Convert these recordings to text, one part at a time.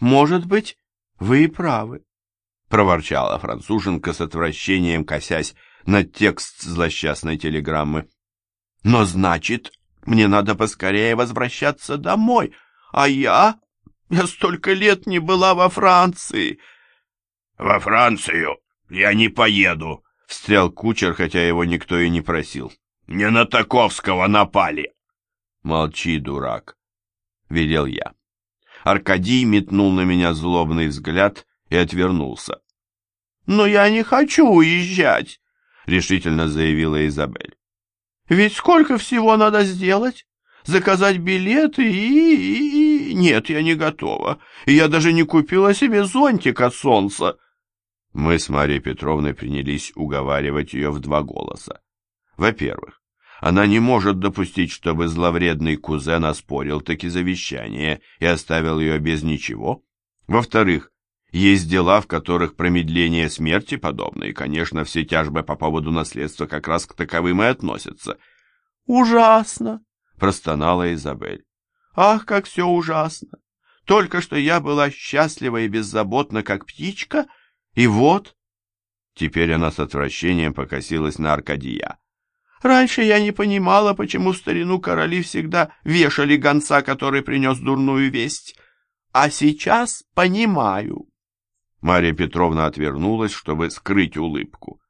Может быть, вы и правы, проворчала француженка с отвращением, косясь на текст злосчастной телеграммы. Но значит, мне надо поскорее возвращаться домой, а я... Я столько лет не была во Франции. Во Францию я не поеду, встрял кучер, хотя его никто и не просил. Не на Таковского напали. Молчи, дурак, велел я. Аркадий метнул на меня злобный взгляд и отвернулся. «Но я не хочу уезжать», — решительно заявила Изабель. «Ведь сколько всего надо сделать? Заказать билеты и... и... Нет, я не готова. Я даже не купила себе зонтик от солнца». Мы с Марией Петровной принялись уговаривать ее в два голоса. Во-первых, она не может допустить, чтобы зловредный кузен оспорил таки завещание и оставил ее без ничего. Во-вторых, есть дела, в которых промедление смерти подобно, и, конечно, все тяжбы по поводу наследства как раз к таковым и относятся. «Ужасно!» — простонала Изабель. «Ах, как все ужасно! Только что я была счастлива и беззаботна, как птичка, и вот...» Теперь она с отвращением покосилась на Аркадия. Раньше я не понимала, почему старину короли всегда вешали гонца, который принес дурную весть. А сейчас понимаю. Марья Петровна отвернулась, чтобы скрыть улыбку.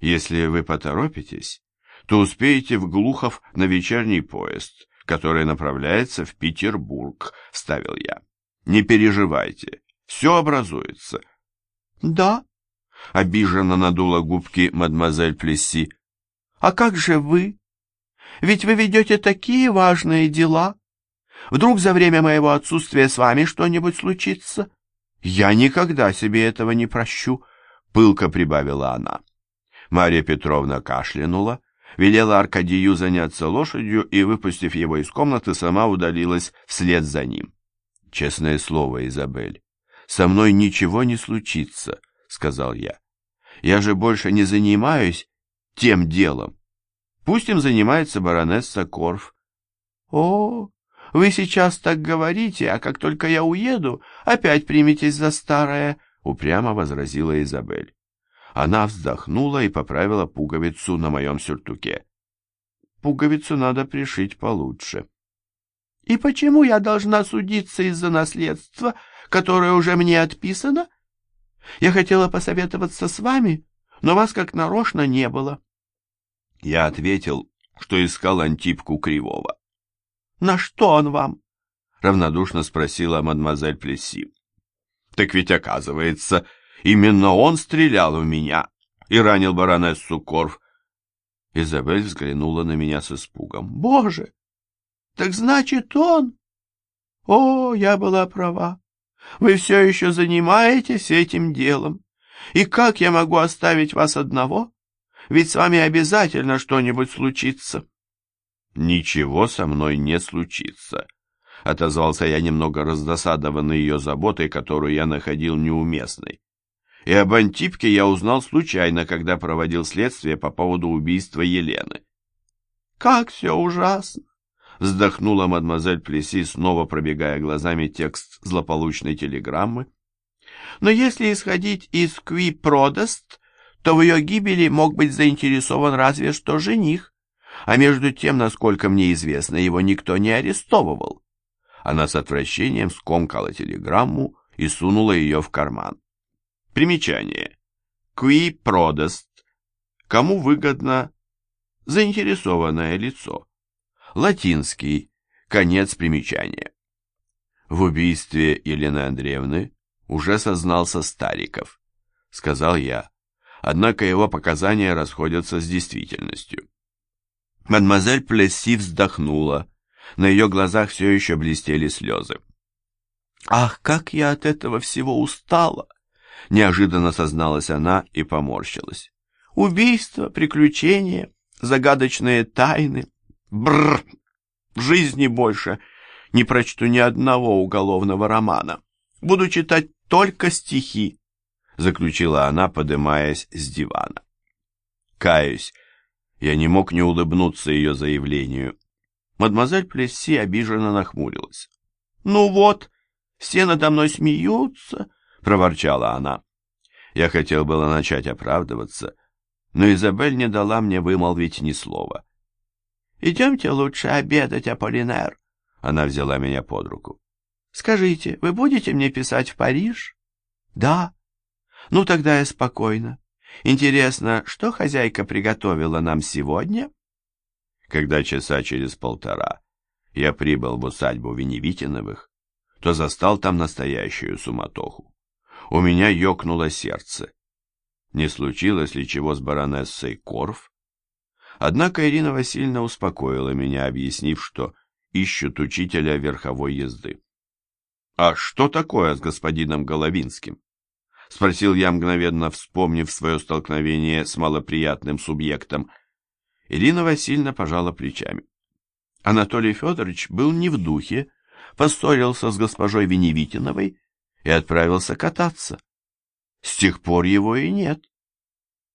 Если вы поторопитесь, то успеете в Глухов на вечерний поезд, который направляется в Петербург, — ставил я. Не переживайте, все образуется. — Да, — обиженно надула губки мадемуазель Плесси. А как же вы? Ведь вы ведете такие важные дела. Вдруг за время моего отсутствия с вами что-нибудь случится? Я никогда себе этого не прощу, пылко прибавила она. Марья Петровна кашлянула, велела Аркадию заняться лошадью и, выпустив его из комнаты, сама удалилась вслед за ним. Честное слово, Изабель, со мной ничего не случится, сказал я. Я же больше не занимаюсь тем делом. Пусть им занимается баронесса Корф. О, вы сейчас так говорите, а как только я уеду, опять приметесь за старое, упрямо возразила Изабель. Она вздохнула и поправила пуговицу на моем сюртуке. Пуговицу надо пришить получше. И почему я должна судиться из-за наследства, которое уже мне отписано? Я хотела посоветоваться с вами, но вас как нарочно не было. Я ответил, что искал Антипку Кривого. «На что он вам?» — равнодушно спросила мадемуазель Плесси. «Так ведь, оказывается, именно он стрелял в меня и ранил баронессу Корф». Изабель взглянула на меня с испугом. «Боже! Так значит, он...» «О, я была права. Вы все еще занимаетесь этим делом. И как я могу оставить вас одного?» Ведь с вами обязательно что-нибудь случится». «Ничего со мной не случится», — отозвался я немного раздосадованный ее заботой, которую я находил неуместной. И об Антипке я узнал случайно, когда проводил следствие по поводу убийства Елены. «Как все ужасно!» — вздохнула мадемуазель Плеси, снова пробегая глазами текст злополучной телеграммы. «Но если исходить из «кви продаст», то в ее гибели мог быть заинтересован разве что жених, а между тем, насколько мне известно, его никто не арестовывал. Она с отвращением скомкала телеграмму и сунула ее в карман. Примечание. Qui prodaст. Кому выгодно? Заинтересованное лицо. Латинский. Конец примечания. В убийстве Елены Андреевны уже сознался Стариков, сказал я однако его показания расходятся с действительностью. Мадемуазель Плесси вздохнула, на ее глазах все еще блестели слезы. «Ах, как я от этого всего устала!» Неожиданно созналась она и поморщилась. «Убийство, приключения, загадочные тайны. Бррр! В жизни больше не прочту ни одного уголовного романа. Буду читать только стихи заключила она, подымаясь с дивана. Каюсь, я не мог не улыбнуться ее заявлению. Мадемуазель Плесси обиженно нахмурилась. «Ну вот, Все надо мной смеются, — проворчала она. Я хотел было начать оправдываться, но Изабель не дала мне вымолвить ни слова. «Идемте лучше обедать, Аполлинер», — она взяла меня под руку. «Скажите, вы будете мне писать в Париж?» «Да». «Ну, тогда я спокойна. Интересно, что хозяйка приготовила нам сегодня?» Когда часа через полтора я прибыл в усадьбу Веневитиновых, то застал там настоящую суматоху. У меня ёкнуло сердце. Не случилось ли чего с баронессой Корф? Однако Ирина Васильевна успокоила меня, объяснив, что ищут учителя верховой езды. «А что такое с господином Головинским?» — спросил я, мгновенно вспомнив свое столкновение с малоприятным субъектом. Ирина Васильевна пожала плечами. Анатолий Федорович был не в духе, поссорился с госпожой Веневитиновой и отправился кататься. С тех пор его и нет.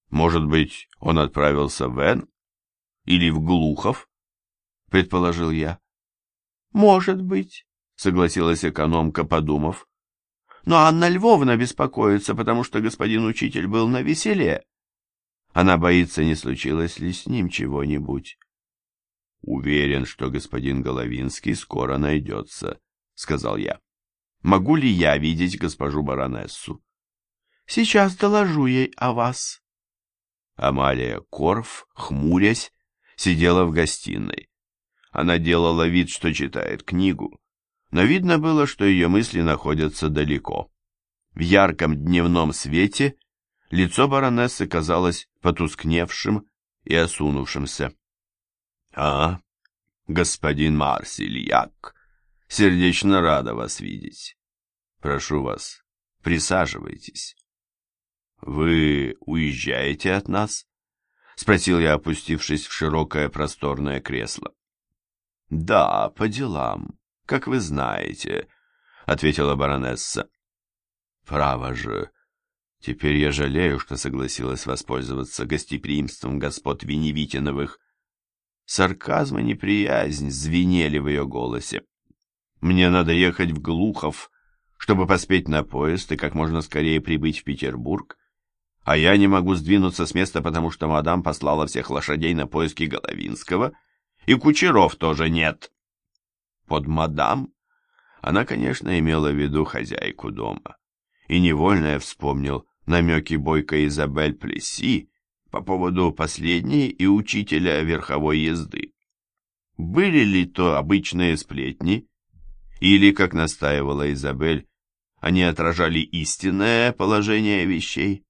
Может быть, он отправился в Эн или в Глухов, предположил я. Может быть, согласилась экономка, подумав. Но Анна Львовна беспокоится, потому что господин учитель был на веселе. Она боится, не случилось ли с ним чего-нибудь. Уверен, что господин Головинский скоро найдется, сказал я. Могу ли я видеть госпожу баронессу? Сейчас доложу ей о вас. Амалия Корф, хмурясь, сидела в гостиной. Она делала вид, что читает книгу, но видно было, что ее мысли находятся далеко. В ярком дневном свете лицо баронессы казалось потускневшим и осунувшимся. «А, господин Марсельяк, сердечно рада вас видеть. Прошу вас, присаживайтесь». «Вы уезжаете от нас?» — спросил я, опустившись в широкое просторное кресло. «Да, по делам, как вы знаете», — ответила баронесса. «Право же, теперь я жалею, что согласилась воспользоваться гостеприимством господ Веневитиновых. Сарказм и неприязнь звенели в ее голосе. Мне надо ехать в Глухов, чтобы поспеть на поезд и как можно скорее прибыть в Петербург, а я не могу сдвинуться с места, потому что мадам послала всех лошадей на поиски Головинского, и кучеров тоже нет. Под мадам она, конечно, имела в виду хозяйку дома, и невольно я вспомнил намеки бойкой Изабель Плесси, по поводу последней и учителя верховой езды. Были ли то обычные сплетни, или, как настаивала Изабель, они отражали истинное положение вещей?